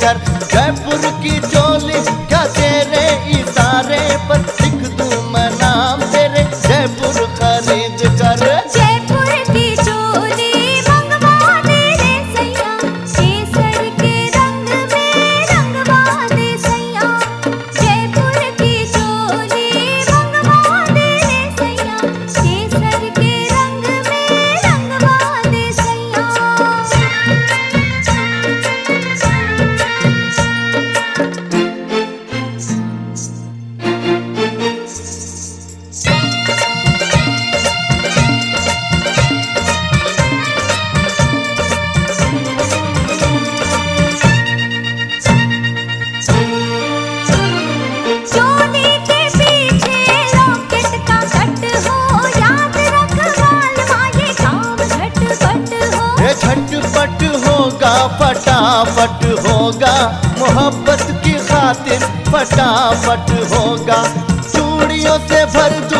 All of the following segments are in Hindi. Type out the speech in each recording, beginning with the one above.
callar. फटाफट होगा। मोहब्बत की खातिर फटाफट होगा। चूड़ियों से भर दो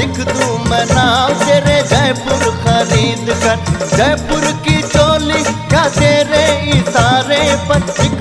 लिख दूँ मैं नाम तेरे जयपुर खरीद कर जयपुर की चोली क्या तेरे इशारे पर लिख